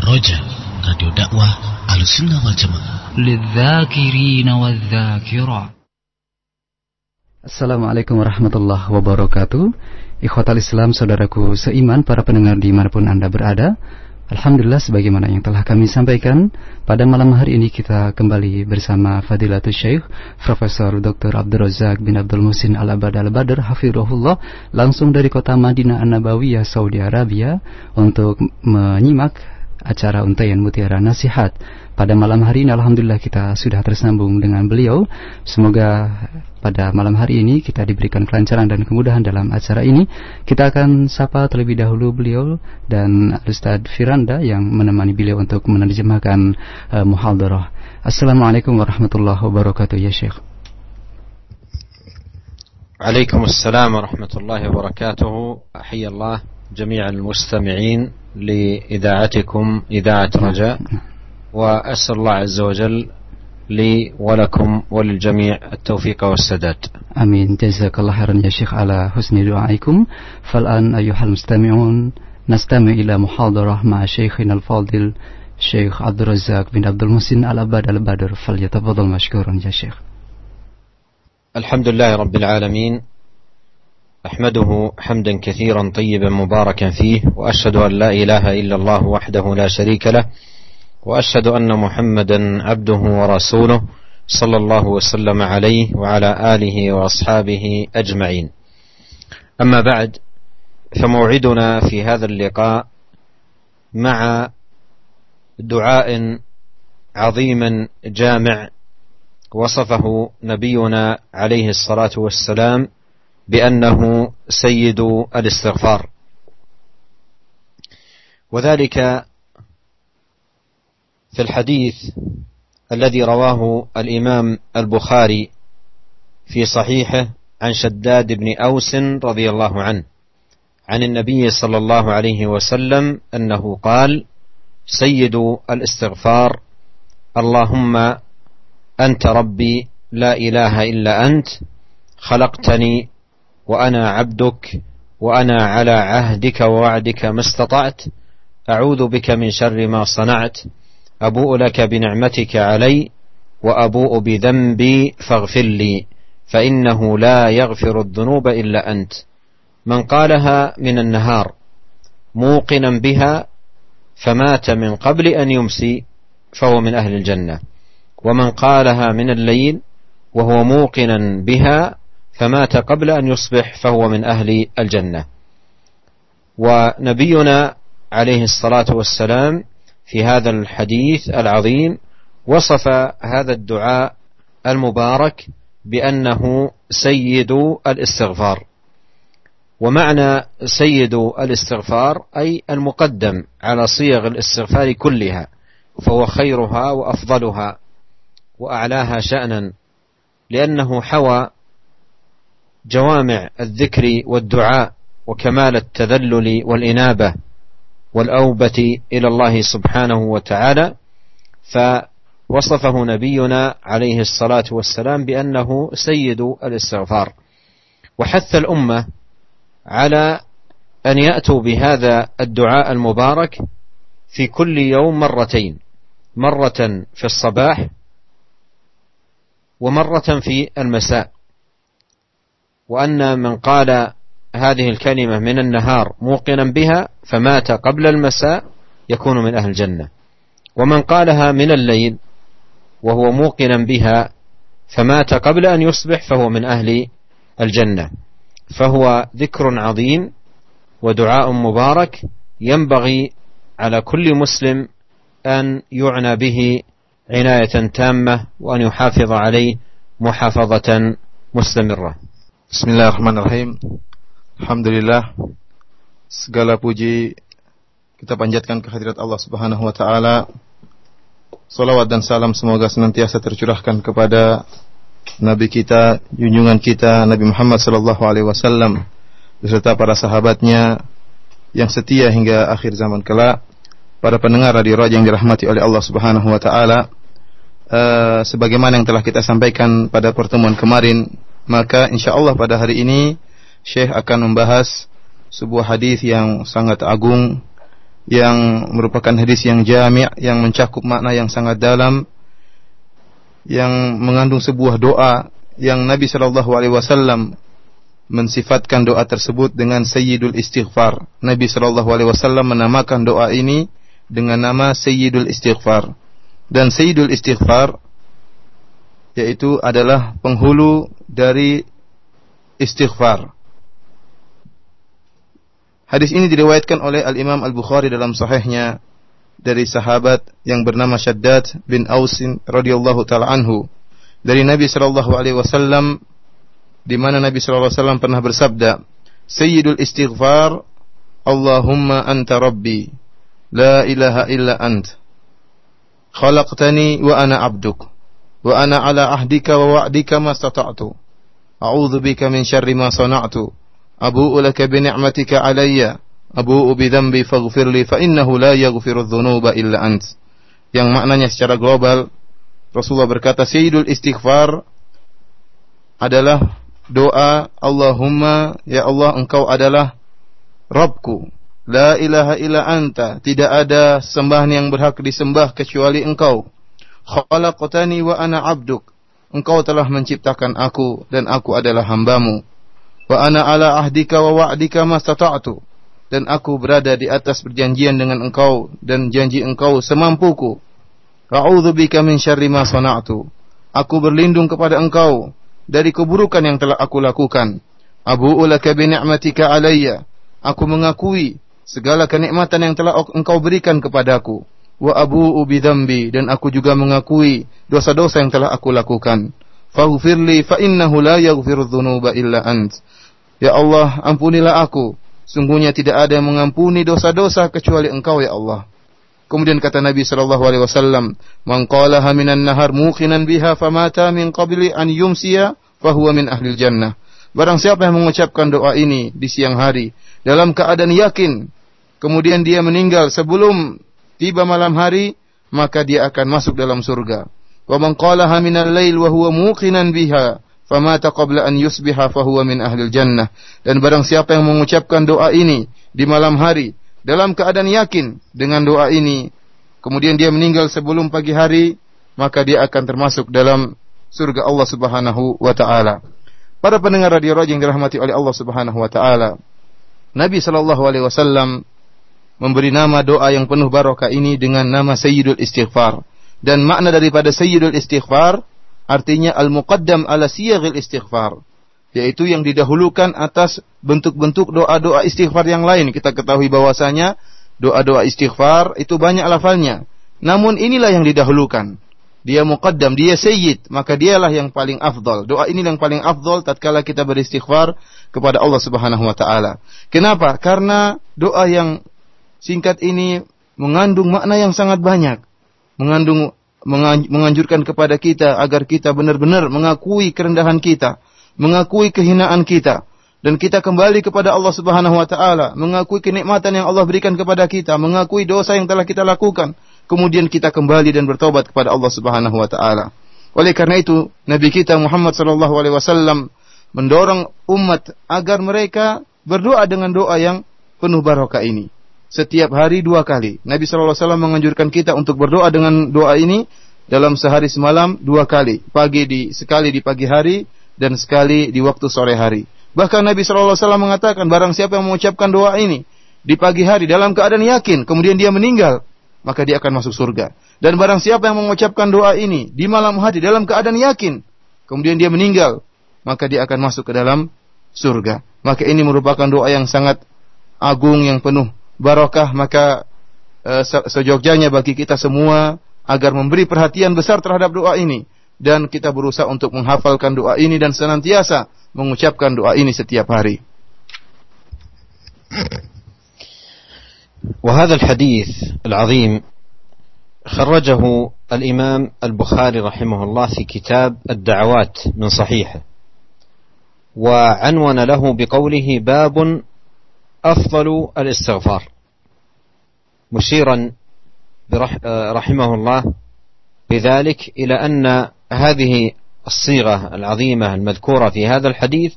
Roja Radio Dakwah Al-Sunnah wal Jamaah. Assalamualaikum warahmatullahi wabarakatuh. Ikhwatal Islam, saudaraku seiman, para pendengar di mana pun Anda berada Alhamdulillah sebagaimana yang telah kami sampaikan Pada malam hari ini kita kembali bersama Fadilatul Syekh Profesor Dr. Abdul Razak bin Abdul Musin Al-Abad Al-Badr Hafirullah Langsung dari kota Madinah An-Nabawiyah Saudi Arabia Untuk menyimak acara Untayan Mutiara Nasihat pada malam hari ini Alhamdulillah kita sudah tersambung dengan beliau Semoga pada malam hari ini kita diberikan kelancaran dan kemudahan dalam acara ini Kita akan sapa terlebih dahulu beliau dan Ustaz Firanda yang menemani beliau untuk menerjemahkan uh, muhadarah Assalamualaikum warahmatullahi wabarakatuh ya Syekh عليكم السلام ورحمة الله وبركاته أحيي الله جميع المستمعين لإذاعتكم إذاعة نعم. رجاء وأسأل الله عز وجل لي ولكم وللجميع التوفيق والسداد. أمين. جزاك الله خيرا يا شيخ على حسن دعائكم. فالآن أيها المستمعون نستمع إلى محاضرة مع شيخنا الفاضل شيخ عبد الرزاق بن عبد المحسن الأباد البدر فليتفضل مشكورا يا شيخ. الحمد لله رب العالمين أحمده حمدا كثيرا طيبا مباركا فيه وأشهد أن لا إله إلا الله وحده لا شريك له وأشهد أن محمدا عبده ورسوله صلى الله وسلم عليه وعلى آله وأصحابه أجمعين. أما بعد فموعدنا في هذا اللقاء مع دعاء عظيم جامع وصفه نبينا عليه الصلاة والسلام بأنه سيد الاستغفار. وذلك في الحديث الذي رواه الإمام البخاري في صحيحه عن شداد بن أوس رضي الله عنه عن النبي صلى الله عليه وسلم أنه قال سيد الاستغفار اللهم أنت ربي لا إله إلا أنت خلقتني وأنا عبدك وأنا على عهدك ووعدك ما استطعت أعوذ بك من شر ما صنعت أبوء لك بنعمتك علي وأبوء بذنبي فاغفر لي فإنه لا يغفر الذنوب إلا أنت. من قالها من النهار موقنا بها فمات من قبل أن يمسي فهو من أهل الجنة. ومن قالها من الليل وهو موقنا بها فمات قبل أن يصبح فهو من أهل الجنة. ونبينا عليه الصلاة والسلام في هذا الحديث العظيم وصف هذا الدعاء المبارك بأنه سيد الاستغفار. ومعنى سيد الاستغفار أي المقدم على صيغ الاستغفار كلها فهو خيرها وأفضلها وأعلاها شأنا لأنه حوى جوامع الذكر والدعاء وكمال التذلل والإنابة والأوبة إلى الله سبحانه وتعالى فوصفه نبينا عليه الصلاة والسلام بأنه سيد الاستغفار. وحث الأمة على أن يأتوا بهذا الدعاء المبارك في كل يوم مرتين مرة في الصباح ومرة في المساء. وأن من قال هذه الكلمة من النهار موقنا بها فمات قبل المساء يكون من أهل الجنة. ومن قالها من الليل وهو موقنا بها فمات قبل أن يصبح فهو من أهل الجنة. فهو ذكر عظيم ودعاء مبارك ينبغي على كل مسلم أن يعنى به عناية تامة وأن يحافظ عليه محافظة مستمرة. Bismillahirrahmanirrahim. Alhamdulillah. Segala puji kita panjatkan kehadirat Allah Subhanahu wa taala. Salawat dan salam semoga senantiasa tercurahkan kepada Nabi kita, junjungan kita Nabi Muhammad sallallahu alaihi wasallam beserta para sahabatnya yang setia hingga akhir zaman kelak. Para pendengar radio Raja yang dirahmati oleh Allah Subhanahu wa taala, uh, sebagaimana yang telah kita sampaikan pada pertemuan kemarin maka insya Allah pada hari ini Syekh akan membahas sebuah hadis yang sangat agung yang merupakan hadis yang jami' yang mencakup makna yang sangat dalam yang mengandung sebuah doa yang Nabi Shallallahu alaihi wasallam mensifatkan doa tersebut dengan Sayyidul Istighfar. Nabi Shallallahu alaihi wasallam menamakan doa ini dengan nama Sayyidul Istighfar. Dan Sayyidul Istighfar yaitu adalah penghulu dari istighfar. Hadis ini diriwayatkan oleh Al-Imam Al-Bukhari dalam sahihnya dari sahabat yang bernama Shaddad bin Ausin radhiyallahu taala anhu dari Nabi sallallahu alaihi wasallam di mana Nabi sallallahu alaihi wasallam pernah bersabda Sayyidul istighfar Allahumma anta rabbi la ilaha illa ant khalaqtani wa ana abduk wa ana ala ahdika wa wa'dika ma stata'tu. A'udzu bika min syarri ma sana'tu. Abu'u laka bi ni'matika alayya. Abu'u bi dhanbi faghfir li fa innahu la yaghfiru dhunuba illa ant. Yang maknanya secara global Rasulullah berkata sayyidul istighfar adalah doa Allahumma ya Allah engkau adalah Rabbku. La ilaha illa anta. Tidak ada sembahan yang berhak disembah kecuali engkau khalaqtani wa ana abduk engkau telah menciptakan aku dan aku adalah hambamu Wa ana ala ahdika wa wa'dika mastata'tu. Dan aku berada di atas perjanjian dengan engkau dan janji engkau semampuku. A'udzu bika min syarri ma sana'tu. Aku berlindung kepada engkau dari keburukan yang telah aku lakukan. Abu ulaka bi ni'matika alayya. Aku mengakui segala kenikmatan yang telah engkau berikan kepadaku. Wa abu bi dzambi dan aku juga mengakui dosa-dosa yang telah aku lakukan. Faghfirli fa innahu la yaghfiru dzunuba illa ant. Ya Allah, ampunilah aku. Sungguhnya tidak ada yang mengampuni dosa-dosa kecuali Engkau ya Allah. Kemudian kata Nabi sallallahu alaihi wasallam, "Man qalaha minan nahar muqinan biha famata min qabli an yumsiya fahuwa min ahli jannah." Barang siapa yang mengucapkan doa ini di siang hari dalam keadaan yakin, kemudian dia meninggal sebelum tiba malam hari, maka dia akan masuk dalam surga. Wa man qalaha minal lail wa huwa muqinan biha famata qabla an yusbiha fahuwa min ahlil jannah. Dan barang siapa yang mengucapkan doa ini di malam hari dalam keadaan yakin dengan doa ini, kemudian dia meninggal sebelum pagi hari, maka dia akan termasuk dalam surga Allah Subhanahu wa taala. Para pendengar radio Raja yang dirahmati oleh Allah Subhanahu wa taala. Nabi sallallahu alaihi wasallam memberi nama doa yang penuh barokah ini dengan nama Sayyidul Istighfar. Dan makna daripada Sayyidul Istighfar artinya al-muqaddam ala siyaghil istighfar yaitu yang didahulukan atas bentuk-bentuk doa-doa istighfar yang lain. Kita ketahui bahwasanya doa-doa istighfar itu banyak lafalnya. Namun inilah yang didahulukan. Dia muqaddam, dia sayyid, maka dialah yang paling afdal. Doa ini yang paling afdal tatkala kita beristighfar kepada Allah Subhanahu wa taala. Kenapa? Karena doa yang singkat ini mengandung makna yang sangat banyak. Mengandung menganjurkan kepada kita agar kita benar-benar mengakui kerendahan kita, mengakui kehinaan kita dan kita kembali kepada Allah Subhanahu wa taala, mengakui kenikmatan yang Allah berikan kepada kita, mengakui dosa yang telah kita lakukan, kemudian kita kembali dan bertobat kepada Allah Subhanahu wa taala. Oleh karena itu, Nabi kita Muhammad sallallahu alaihi wasallam mendorong umat agar mereka berdoa dengan doa yang penuh barokah ini setiap hari dua kali. Nabi SAW menganjurkan kita untuk berdoa dengan doa ini dalam sehari semalam dua kali. Pagi di sekali di pagi hari dan sekali di waktu sore hari. Bahkan Nabi SAW mengatakan barang siapa yang mengucapkan doa ini di pagi hari dalam keadaan yakin kemudian dia meninggal maka dia akan masuk surga. Dan barang siapa yang mengucapkan doa ini di malam hari dalam keadaan yakin kemudian dia meninggal maka dia akan masuk ke dalam surga. Maka ini merupakan doa yang sangat agung yang penuh barokah maka uh, sejogjanya bagi kita semua agar memberi perhatian besar terhadap doa ini dan kita berusaha untuk menghafalkan doa ini dan senantiasa mengucapkan doa ini setiap hari. وهذا الحديث العظيم خرجه الإمام البخاري رحمه الله في كتاب الدعوات من صحيحه وعنون له بقوله باب أفضل الاستغفار. مشيرا رحمه الله بذلك إلى أن هذه الصيغة العظيمة المذكورة في هذا الحديث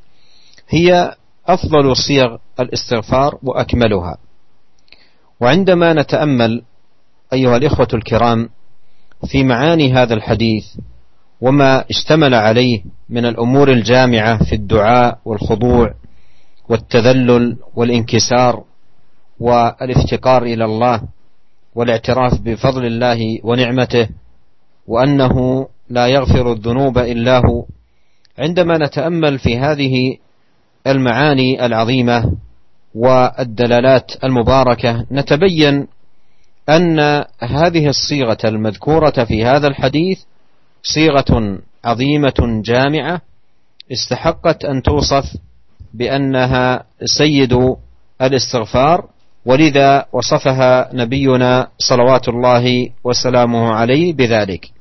هي أفضل صيغ الاستغفار وأكملها. وعندما نتأمل أيها الإخوة الكرام في معاني هذا الحديث وما اشتمل عليه من الأمور الجامعة في الدعاء والخضوع والتذلل والانكسار والافتقار إلى الله والاعتراف بفضل الله ونعمته وأنه لا يغفر الذنوب إلا هو. عندما نتأمل في هذه المعاني العظيمة والدلالات المباركة نتبين أن هذه الصيغة المذكورة في هذا الحديث صيغة عظيمة جامعة استحقت أن توصف بأنها سيد الاستغفار ولذا وصفها نبينا صلوات الله وسلامه عليه بذلك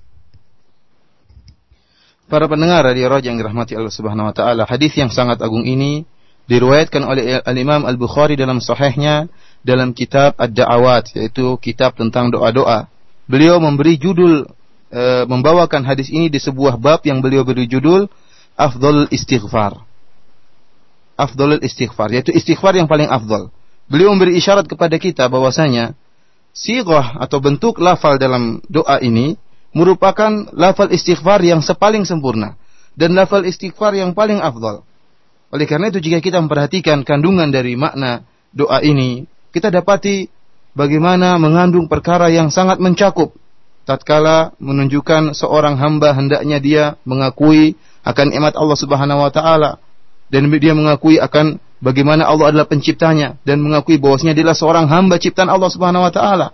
Para pendengar radio Raja yang dirahmati Allah Subhanahu wa taala, hadis yang sangat agung ini diriwayatkan oleh Al-Imam Al-Bukhari dalam sahihnya dalam kitab Ad-Da'awat yaitu kitab tentang doa-doa. Beliau memberi judul e, membawakan hadis ini di sebuah bab yang beliau beri judul Afdol Istighfar. Afdol Istighfar yaitu istighfar yang paling afdol. Beliau memberi isyarat kepada kita bahwasanya sighah atau bentuk lafal dalam doa ini merupakan lafal istighfar yang sepaling sempurna dan lafal istighfar yang paling afdal. Oleh karena itu jika kita memperhatikan kandungan dari makna doa ini, kita dapati bagaimana mengandung perkara yang sangat mencakup. Tatkala menunjukkan seorang hamba hendaknya dia mengakui akan nikmat Allah Subhanahu wa taala dan dia mengakui akan bagaimana Allah adalah penciptanya dan mengakui bahwasanya dia adalah seorang hamba ciptaan Allah Subhanahu wa taala.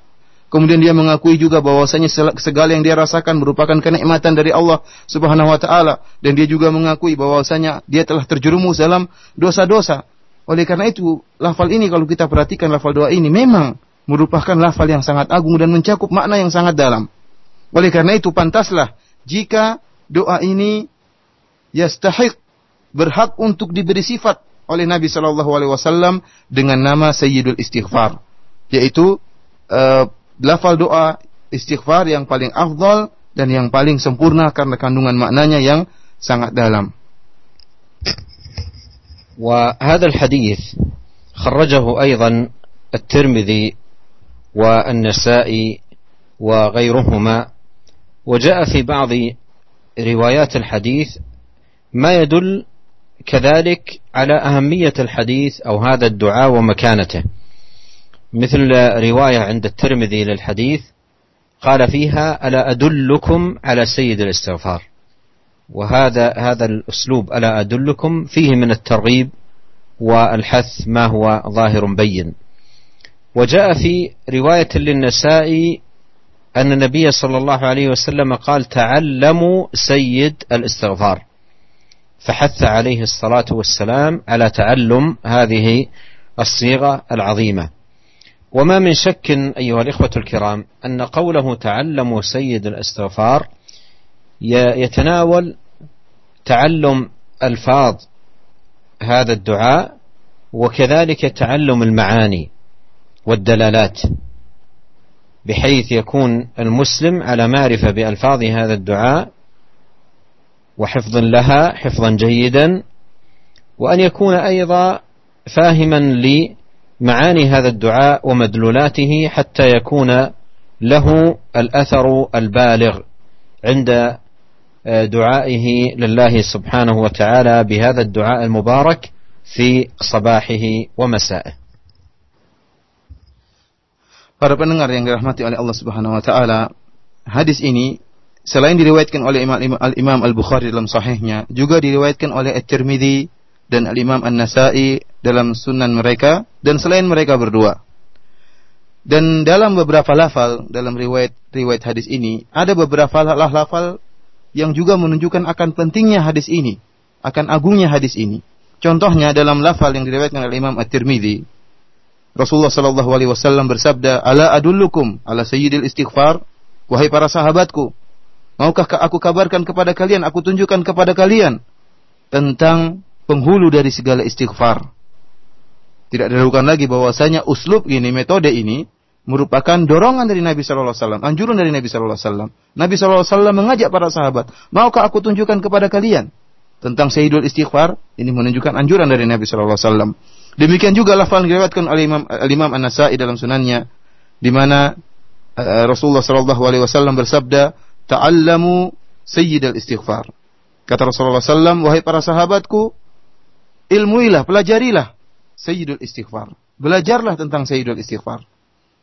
Kemudian dia mengakui juga bahwasanya segala yang dia rasakan merupakan kenikmatan dari Allah Subhanahu wa taala dan dia juga mengakui bahwasanya dia telah terjerumus dalam dosa-dosa. Oleh karena itu, lafal ini kalau kita perhatikan lafal doa ini memang merupakan lafal yang sangat agung dan mencakup makna yang sangat dalam. Oleh karena itu pantaslah jika doa ini yastahiq berhak untuk diberi sifat oleh Nabi Shallallahu alaihi wasallam dengan nama Sayyidul Istighfar, yaitu uh, lafal doa istighfar yang paling afdal dan yang paling sempurna karena kandungan maknanya yang sangat dalam. وهذا الحديث خرجه أيضا الترمذي والنسائي وغيرهما وجاء في بعض روايات الحديث ما يدل كذلك على أهمية الحديث أو هذا الدعاء ومكانته. مثل رواية عند الترمذي للحديث قال فيها ألا أدلكم على سيد الاستغفار وهذا هذا الأسلوب ألا أدلكم فيه من الترغيب والحث ما هو ظاهر بين وجاء في رواية للنساء أن النبي صلى الله عليه وسلم قال تعلموا سيد الاستغفار فحث عليه الصلاة والسلام على تعلم هذه الصيغة العظيمة. وما من شك أيها الإخوة الكرام أن قوله تعلموا سيد الاستغفار يتناول تعلم ألفاظ هذا الدعاء وكذلك تعلم المعاني والدلالات بحيث يكون المسلم على معرفة بألفاظ هذا الدعاء وحفظ لها حفظا جيدا وأن يكون أيضا فاهما معاني هذا الدعاء ومدلولاته حتى يكون له الأثر البالغ عند دعائه لله سبحانه وتعالى بهذا الدعاء المبارك في صباحه ومسائه. Para pendengar yang dirahmati oleh Allah Subhanahu wa taala, hadis ini selain diriwayatkan oleh Imam Al-Bukhari dalam sahihnya, juga diriwayatkan oleh At-Tirmidzi dan Al-Imam An-Nasai dalam sunan mereka dan selain mereka berdua. Dan dalam beberapa lafal dalam riwayat riwayat hadis ini ada beberapa lafal yang juga menunjukkan akan pentingnya hadis ini, akan agungnya hadis ini. Contohnya dalam lafal yang diriwayatkan oleh Imam At-Tirmidzi, Rasulullah sallallahu alaihi wasallam bersabda, "Ala adullukum ala sayyidil istighfar?" Wahai para sahabatku, maukah aku kabarkan kepada kalian, aku tunjukkan kepada kalian tentang penghulu dari segala istighfar. Tidak diragukan lagi bahwasanya uslub ini, metode ini merupakan dorongan dari Nabi Shallallahu Alaihi Wasallam, anjuran dari Nabi Shallallahu Alaihi Wasallam. Nabi Shallallahu Alaihi Wasallam mengajak para sahabat, maukah aku tunjukkan kepada kalian tentang Sayyidul Istighfar, ini menunjukkan anjuran dari Nabi sallallahu alaihi wasallam. Demikian juga lafal yang diriwayatkan oleh Imam Al-Imam An-Nasa'i dalam sunannya di mana uh, Rasulullah sallallahu alaihi wasallam bersabda, "Ta'allamu Sayyidul Istighfar." Kata Rasulullah sallam, "Wahai para sahabatku, ilmuilah, pelajarilah Sayyidul Istighfar. Belajarlah tentang Sayyidul Istighfar."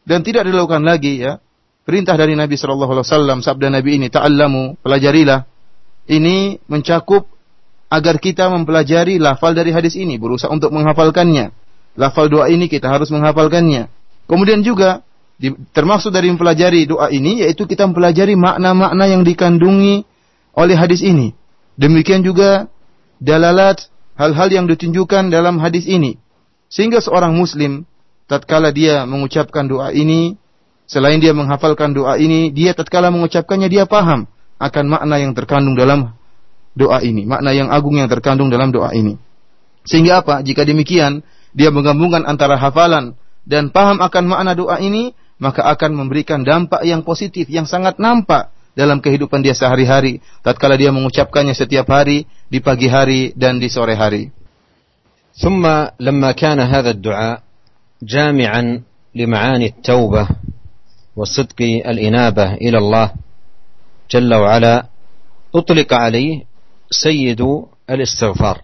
Dan tidak dilakukan lagi ya perintah dari Nabi wasallam, sabda Nabi ini, "Ta'allamu, pelajarilah." Ini mencakup agar kita mempelajari lafal dari hadis ini, berusaha untuk menghafalkannya. Lafal doa ini kita harus menghafalkannya. Kemudian juga termasuk dari mempelajari doa ini yaitu kita mempelajari makna-makna yang dikandungi oleh hadis ini. Demikian juga dalalat hal-hal yang ditunjukkan dalam hadis ini. Sehingga seorang muslim tatkala dia mengucapkan doa ini, selain dia menghafalkan doa ini, dia tatkala mengucapkannya dia paham akan makna yang terkandung dalam doa ini, makna yang agung yang terkandung dalam doa ini. Sehingga apa? Jika demikian, dia menggabungkan antara hafalan dan paham akan makna doa ini, maka akan memberikan dampak yang positif, yang sangat nampak dalam kehidupan dia sehari-hari, tatkala dia mengucapkannya setiap hari, di pagi hari dan di sore hari. ثم لما كان هذا الدعاء جامعا لمعاني التوبة وصدق الإنابة إلى الله جل وعلا أطلق عليه سيد الاستغفار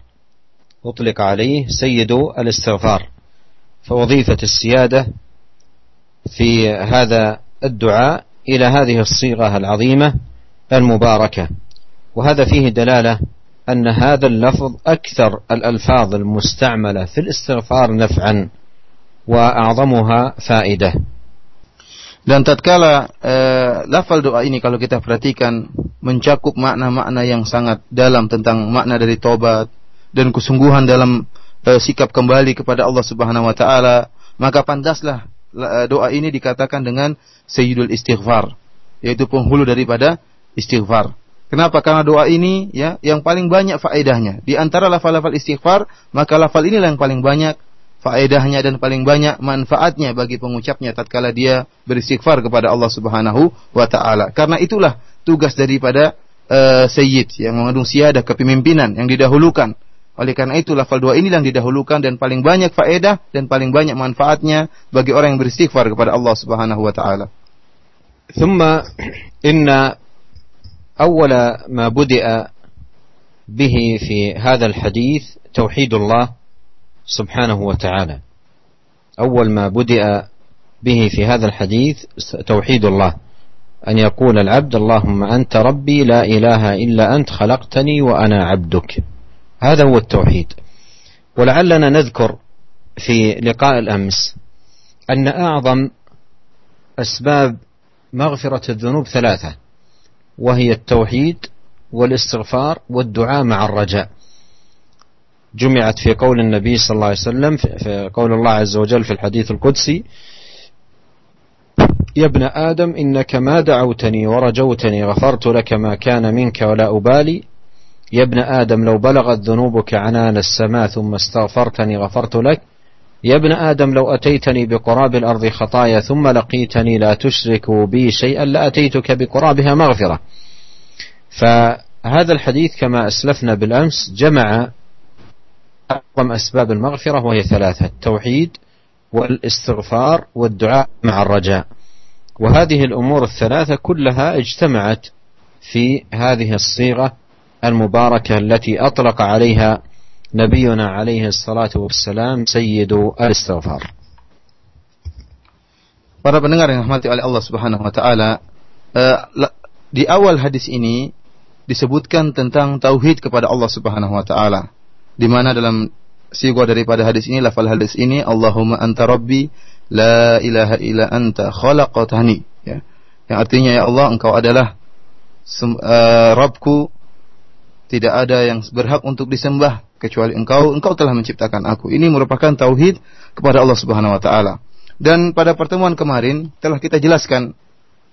أطلق عليه سيد الاستغفار فوظيفة السيادة في هذا الدعاء إلى هذه الصيغة العظيمة المباركة وهذا فيه دلالة أن هذا اللفظ أكثر الألفاظ المستعملة في الاستغفار نفعا وأعظمها فائدة Dan tatkala e, lafal doa ini kalau kita perhatikan mencakup makna-makna yang sangat dalam tentang makna dari tobat dan kesungguhan dalam e, sikap kembali kepada Allah Subhanahu wa taala, maka pantaslah e, doa ini dikatakan dengan sayyidul istighfar, yaitu penghulu daripada istighfar. Kenapa? Karena doa ini ya yang paling banyak faedahnya. Di antara lafal-lafal istighfar, maka lafal inilah yang paling banyak faedahnya dan paling banyak manfaatnya bagi pengucapnya tatkala dia beristighfar kepada Allah Subhanahu wa taala. Karena itulah tugas daripada uh, sayyid yang mengandung siadah kepemimpinan yang didahulukan. Oleh karena itu lafal dua ini yang didahulukan dan paling banyak faedah dan paling banyak manfaatnya bagi orang yang beristighfar kepada Allah Subhanahu wa taala. ثم إن أول ما بدأ به في هذا الحديث توحيد الله سبحانه وتعالى أول ما بدأ به في هذا الحديث توحيد الله أن يقول العبد اللهم أنت ربي لا إله إلا أنت خلقتني وأنا عبدك هذا هو التوحيد. ولعلنا نذكر في لقاء الأمس أن أعظم أسباب مغفرة الذنوب ثلاثة وهي التوحيد والاستغفار والدعاء مع الرجاء. جمعت في قول النبي صلى الله عليه وسلم في قول الله عز وجل في الحديث القدسي يا ابن آدم إنك ما دعوتني ورجوتني غفرت لك ما كان منك ولا أبالي يا ابن آدم لو بلغت ذنوبك عنان السماء ثم استغفرتني غفرت لك. يا ابن آدم لو أتيتني بقراب الأرض خطايا ثم لقيتني لا تشرك بي شيئا لأتيتك بقرابها مغفرة. فهذا الحديث كما أسلفنا بالأمس جمع أعظم أسباب المغفرة وهي ثلاثة التوحيد والاستغفار والدعاء مع الرجاء. وهذه الأمور الثلاثة كلها اجتمعت في هذه الصيغة المباركة التي أطلق عليها نبينا عليه الصلاة والسلام سيد الاستغفار Para pendengar yang rahmati oleh Allah Subhanahu wa taala, uh, di awal hadis ini disebutkan tentang tauhid kepada Allah Subhanahu wa taala. di mana dalam sigwa daripada hadis ini lafal hadis ini Allahumma anta rabbi la ilaha illa anta khalaqtani ya yang artinya ya Allah engkau adalah uh, Rabbku tidak ada yang berhak untuk disembah kecuali engkau. Engkau telah menciptakan aku. Ini merupakan tauhid kepada Allah Subhanahu wa taala. Dan pada pertemuan kemarin telah kita jelaskan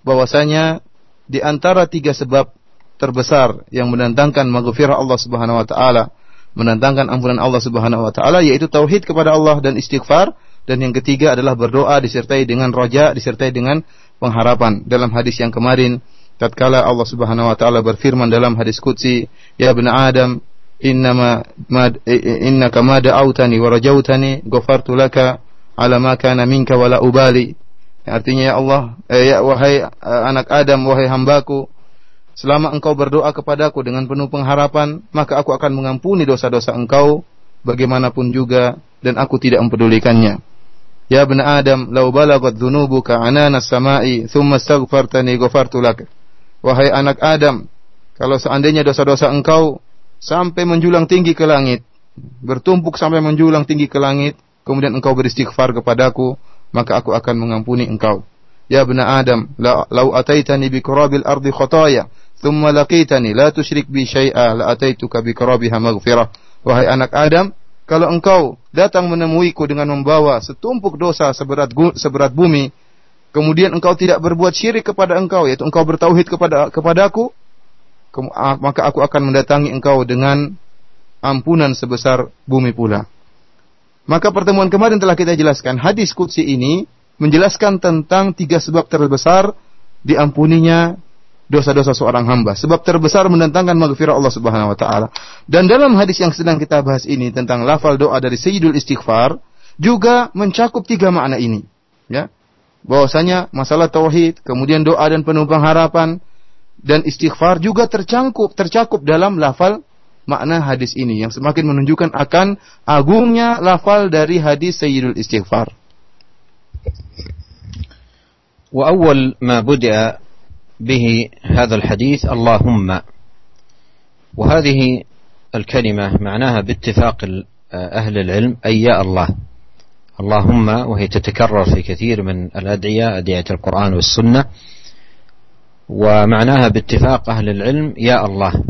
bahwasanya di antara tiga sebab terbesar yang mendatangkan maghfirah Allah Subhanahu wa taala menantangkan ampunan Allah Subhanahu wa taala yaitu tauhid kepada Allah dan istighfar. Dan yang ketiga adalah berdoa disertai dengan roja disertai dengan pengharapan. Dalam hadis yang kemarin tatkala Allah Subhanahu wa taala berfirman dalam hadis qudsi ya ibnu adam innama ma innaka ma da'awtani wa rajautani ghafartu laka ala ma kana minka wala ubali. Artinya ya Allah, eh, ya wahai eh, anak Adam, wahai hambaku, selama engkau berdoa kepadaku dengan penuh pengharapan, maka aku akan mengampuni dosa-dosa engkau bagaimanapun juga dan aku tidak mempedulikannya. Ya ibn Adam, lau balagat dhunubuka anana samai, thumma astaghfartani ghafartu lak. Wahai anak Adam, kalau seandainya dosa-dosa engkau sampai menjulang tinggi ke langit, bertumpuk sampai menjulang tinggi ke langit, kemudian engkau beristighfar kepadaku, maka aku akan mengampuni engkau. Ya bena Adam, lau ataitani bi kurabil ardi khataya, thumma laqitani la tusyrik bi syai'a la ataituka bi kurabiha maghfirah. Wahai anak Adam, kalau engkau datang menemuiku dengan membawa setumpuk dosa seberat seberat bumi, kemudian engkau tidak berbuat syirik kepada engkau, yaitu engkau bertauhid kepada kepadaku, Ah, maka aku akan mendatangi engkau dengan ampunan sebesar bumi pula. Maka pertemuan kemarin telah kita jelaskan hadis kutsi ini menjelaskan tentang tiga sebab terbesar diampuninya dosa-dosa seorang hamba. Sebab terbesar mendatangkan maghfirah Allah Subhanahu wa taala. Dan dalam hadis yang sedang kita bahas ini tentang lafal doa dari Sayyidul Istighfar juga mencakup tiga makna ini, ya Bahwasanya masalah tauhid, kemudian doa dan penumpang harapan, dan istighfar juga tercakup tercakup dalam lafal makna hadis ini yang semakin menunjukkan akan agungnya lafal dari hadis Sayyidul Istighfar. وأول ما بدأ به هذا الحديث اللهم وهذه الكلمة معناها باتفاق أهل العلم أي يا الله اللهم وهي تتكرر في كثير من الأدعية أدعية القرآن والسنة. ومعناها باتفاق أهل العلم يا الله.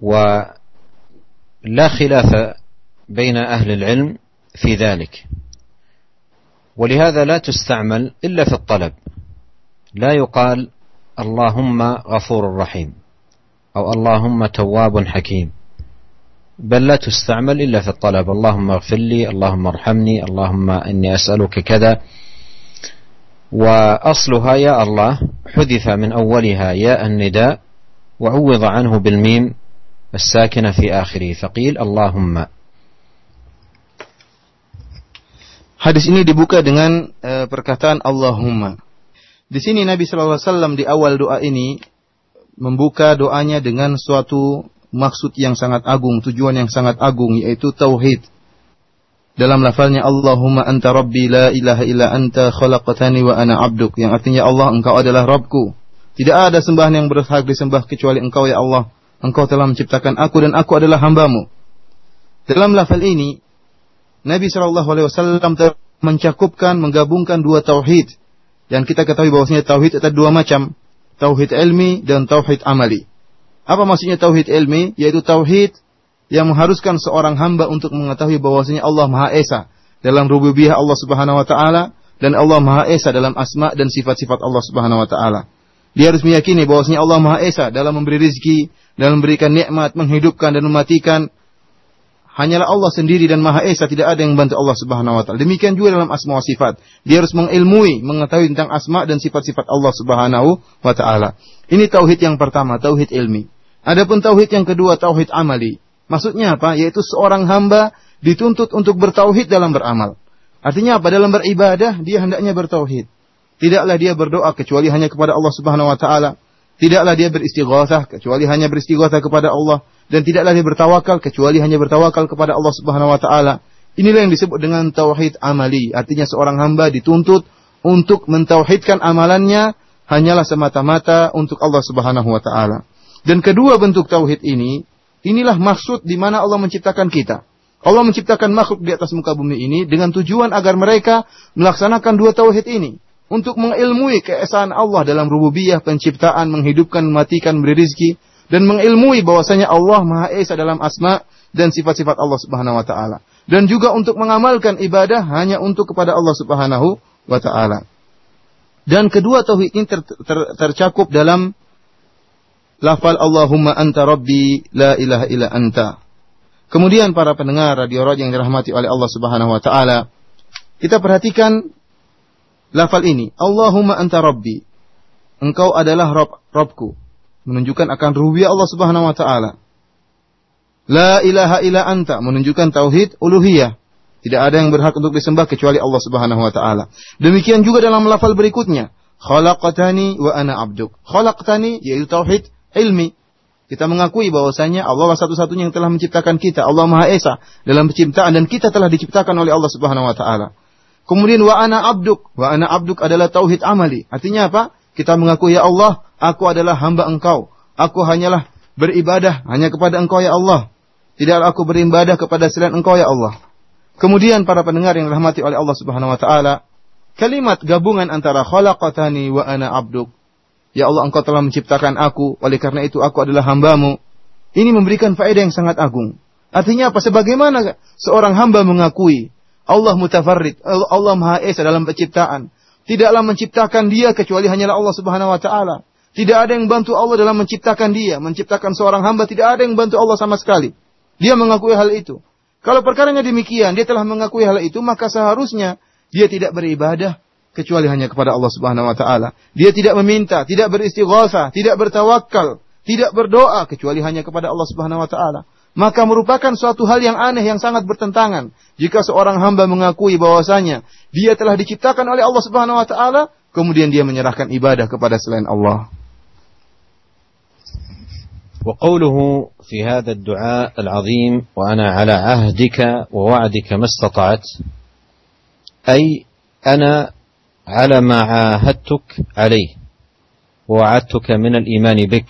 ولا خلاف بين أهل العلم في ذلك. ولهذا لا تستعمل إلا في الطلب. لا يقال اللهم غفور رحيم أو اللهم تواب حكيم. بل لا تستعمل إلا في الطلب اللهم اغفر لي اللهم ارحمني اللهم إني أسألك كذا وأصلها يا الله حذف من أولها ياء النداء وعوض عنه بالميم الساكنة في آخره فقيل اللهم Hadis ini dibuka dengan e, perkataan Allahumma. Di sini Nabi Shallallahu Alaihi Wasallam di awal doa ini membuka doanya dengan suatu maksud yang sangat agung, tujuan yang sangat agung, yaitu tauhid. Dalam lafalnya Allahumma anta rabbi la ilaha illa anta khalaqtani wa ana abduk. Yang artinya Allah engkau adalah Rabbku. Tidak ada sembahan yang berhak disembah kecuali engkau ya Allah. Engkau telah menciptakan aku dan aku adalah hambamu. Dalam lafal ini Nabi Shallallahu Alaihi Wasallam mencakupkan menggabungkan dua tauhid. Dan kita ketahui bahwasanya tauhid ada dua macam. Tauhid ilmi dan tauhid amali apa maksudnya tauhid ilmi yaitu tauhid yang mengharuskan seorang hamba untuk mengetahui bahwasanya Allah Maha Esa dalam rububiyah Allah Subhanahu wa taala dan Allah Maha Esa dalam asma dan sifat-sifat Allah Subhanahu wa taala. Dia harus meyakini bahwasanya Allah Maha Esa dalam memberi rezeki, dalam memberikan nikmat, menghidupkan dan mematikan. Hanyalah Allah sendiri dan Maha Esa, tidak ada yang membantu Allah Subhanahu wa taala. Demikian juga dalam asma wa sifat. Dia harus mengilmui, mengetahui tentang asma dan sifat-sifat Allah Subhanahu wa taala. Ini tauhid yang pertama, tauhid ilmi. Adapun tauhid yang kedua, tauhid amali. Maksudnya apa? Yaitu seorang hamba dituntut untuk bertauhid dalam beramal. Artinya apa? Dalam beribadah dia hendaknya bertauhid. Tidaklah dia berdoa kecuali hanya kepada Allah Subhanahu wa taala. Tidaklah dia beristighatsah kecuali hanya beristighatsah kepada Allah dan tidaklah dia bertawakal kecuali hanya bertawakal kepada Allah Subhanahu wa taala. Inilah yang disebut dengan tauhid amali. Artinya seorang hamba dituntut untuk mentauhidkan amalannya hanyalah semata-mata untuk Allah Subhanahu wa taala. Dan kedua bentuk tauhid ini Inilah maksud di mana Allah menciptakan kita. Allah menciptakan makhluk di atas muka bumi ini dengan tujuan agar mereka melaksanakan dua tauhid ini untuk mengilmui keesaan Allah dalam rububiyah, penciptaan, menghidupkan, mematikan, beri rizki dan mengilmui bahwasanya Allah Maha Esa dalam asma dan sifat-sifat Allah Subhanahu wa taala. Dan juga untuk mengamalkan ibadah hanya untuk kepada Allah Subhanahu wa taala. Dan kedua tauhid ini ter, ter, tercakup dalam lafal Allahumma anta rabbi la ilaha illa anta. Kemudian para pendengar radio Raja yang dirahmati oleh Allah Subhanahu wa taala, kita perhatikan lafal ini, Allahumma anta rabbi. Engkau adalah Rob, Robku. menunjukkan akan rububiyah Allah Subhanahu wa taala. La ilaha illa anta menunjukkan tauhid uluhiyah. Tidak ada yang berhak untuk disembah kecuali Allah Subhanahu wa taala. Demikian juga dalam lafal berikutnya, khalaqtani wa ana abduk. Khalaqtani yaitu tauhid ilmi. Kita mengakui bahwasanya Allah satu-satunya yang telah menciptakan kita. Allah Maha Esa dalam penciptaan dan kita telah diciptakan oleh Allah Subhanahu wa taala. Kemudian wa ana abduk. Wa ana abduk adalah tauhid amali. Artinya apa? Kita mengakui ya Allah, aku adalah hamba Engkau. Aku hanyalah beribadah hanya kepada Engkau ya Allah. Tidaklah aku beribadah kepada selain Engkau ya Allah. Kemudian para pendengar yang dirahmati oleh Allah Subhanahu wa taala, kalimat gabungan antara khalaqatani wa ana abduk Ya Allah engkau telah menciptakan aku, oleh karena itu aku adalah hambamu. Ini memberikan faedah yang sangat agung. Artinya apa? Sebagaimana seorang hamba mengakui Allah mutafarrid, Allah Maha Esa dalam penciptaan. Tidaklah menciptakan dia kecuali hanyalah Allah Subhanahu wa taala. Tidak ada yang bantu Allah dalam menciptakan dia, menciptakan seorang hamba tidak ada yang bantu Allah sama sekali. Dia mengakui hal itu. Kalau perkaranya demikian, dia telah mengakui hal itu, maka seharusnya dia tidak beribadah kecuali hanya kepada Allah Subhanahu wa taala. Dia tidak meminta, tidak beristighatsah, tidak bertawakal, tidak berdoa kecuali hanya kepada Allah Subhanahu wa taala Maka merupakan suatu hal yang aneh yang sangat bertentangan jika seorang hamba mengakui bahwasanya dia telah diciptakan oleh Allah Subhanahu wa taala kemudian dia menyerahkan ibadah kepada selain Allah. وقوله في هذا الدعاء العظيم وانا على عهدك ووعدك ما استطعت اي انا على ما عاهدتك عليه ووعدتك من الايمان بك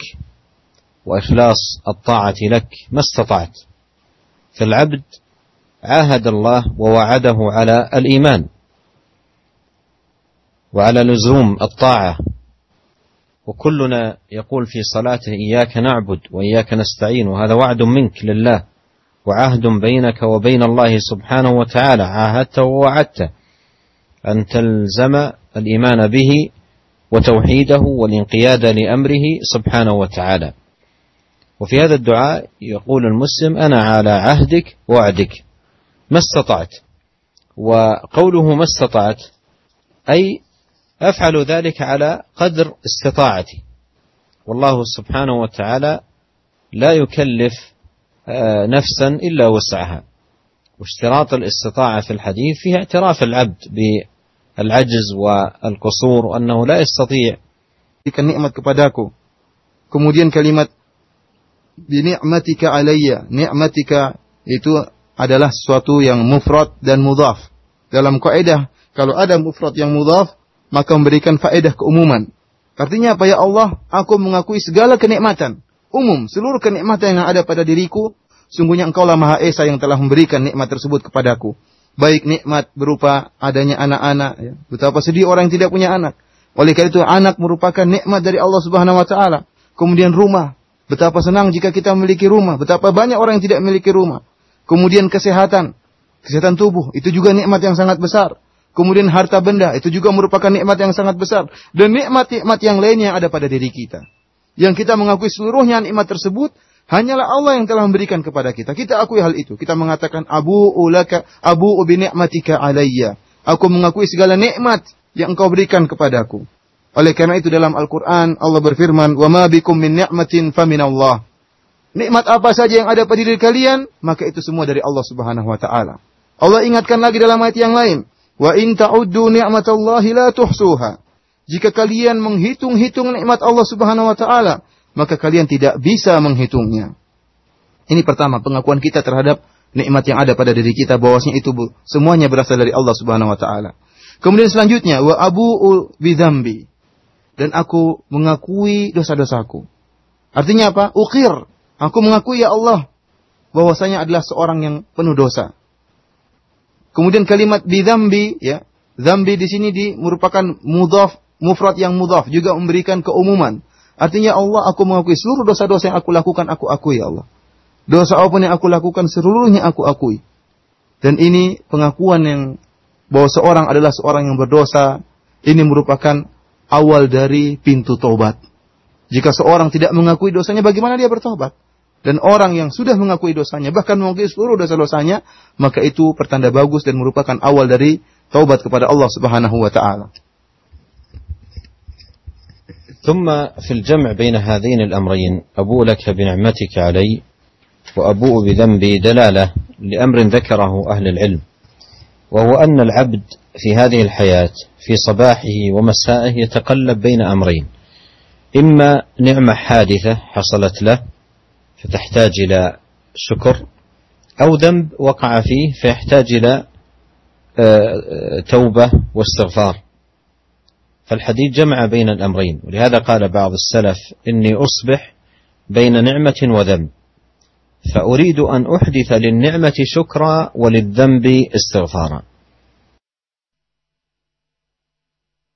وإخلاص الطاعة لك ما استطعت. فالعبد عاهد الله ووعده على الإيمان وعلى لزوم الطاعة. وكلنا يقول في صلاته إياك نعبد وإياك نستعين وهذا وعد منك لله وعهد بينك وبين الله سبحانه وتعالى عاهدته ووعدته أن تلزم الإيمان به وتوحيده والانقياد لأمره سبحانه وتعالى. وفي هذا الدعاء يقول المسلم أنا على عهدك ووعدك ما استطعت. وقوله ما استطعت أي أفعل ذلك على قدر استطاعتي. والله سبحانه وتعالى لا يكلف نفسا إلا وسعها. واشتراط الاستطاعة في الحديث فيها اعتراف العبد العجز والقصور وأنه لا يستطيع. Kepadaku. Kemudian kalimat binikmatika alayya. Nikmatika itu adalah sesuatu yang mufrad dan mudhaf. Dalam kaidah kalau ada mufrad yang mudhaf maka memberikan faedah keumuman. Artinya apa ya Allah? Aku mengakui segala kenikmatan umum, seluruh kenikmatan yang ada pada diriku, sungguhnya Engkaulah Maha Esa yang telah memberikan nikmat tersebut kepadaku baik nikmat berupa adanya anak-anak. Ya. Betapa sedih orang yang tidak punya anak. Oleh karena itu anak merupakan nikmat dari Allah Subhanahu Wa Taala. Kemudian rumah. Betapa senang jika kita memiliki rumah. Betapa banyak orang yang tidak memiliki rumah. Kemudian kesehatan. Kesehatan tubuh. Itu juga nikmat yang sangat besar. Kemudian harta benda. Itu juga merupakan nikmat yang sangat besar. Dan nikmat-nikmat yang lainnya yang ada pada diri kita. Yang kita mengakui seluruhnya nikmat tersebut Hanyalah Allah yang telah memberikan kepada kita. Kita akui hal itu. Kita mengatakan abu ulaka abu ubi ni'matika alayya. Aku mengakui segala nikmat yang engkau berikan kepadaku. Oleh karena itu dalam Al-Qur'an Allah berfirman, "Wa ma bikum min ni'matin faminallah." Nikmat apa saja yang ada pada diri kalian, maka itu semua dari Allah Subhanahu wa taala. Allah ingatkan lagi dalam ayat yang lain, "Wa in ta'uddu ni'matallahi la tuhsuha." Jika kalian menghitung-hitung nikmat Allah Subhanahu wa taala, maka kalian tidak bisa menghitungnya. Ini pertama pengakuan kita terhadap nikmat yang ada pada diri kita bahwasanya itu semuanya berasal dari Allah Subhanahu wa taala. Kemudian selanjutnya wa abu bidzambi dan aku mengakui dosa-dosaku. Artinya apa? Ukir. Aku mengakui ya Allah bahwasanya adalah seorang yang penuh dosa. Kemudian kalimat bidzambi ya, zambi di sini di merupakan mudhaf mufrad yang mudhaf juga memberikan keumuman. Artinya Allah aku mengakui seluruh dosa-dosa yang aku lakukan aku akui ya Allah. Dosa apa pun yang aku lakukan seluruhnya aku akui. Dan ini pengakuan yang bahwa seorang adalah seorang yang berdosa ini merupakan awal dari pintu taubat. Jika seorang tidak mengakui dosanya bagaimana dia bertobat? Dan orang yang sudah mengakui dosanya, bahkan mengakui seluruh dosa-dosanya, maka itu pertanda bagus dan merupakan awal dari taubat kepada Allah Subhanahu wa taala. ثم في الجمع بين هذين الأمرين أبو لك بنعمتك علي وأبوء بذنبي دلالة لأمر ذكره أهل العلم وهو أن العبد في هذه الحياة في صباحه ومسائه يتقلب بين أمرين. إما نعمة حادثة حصلت له فتحتاج إلى شكر أو ذنب وقع فيه فيحتاج إلى توبة واستغفار. فالحديث جمع بين الأمرين ولهذا قال بعض السلف إني أصبح بين نعمة وذنب. فأريد أن أحدث للنعمة شكرا وللذنب استغفارا.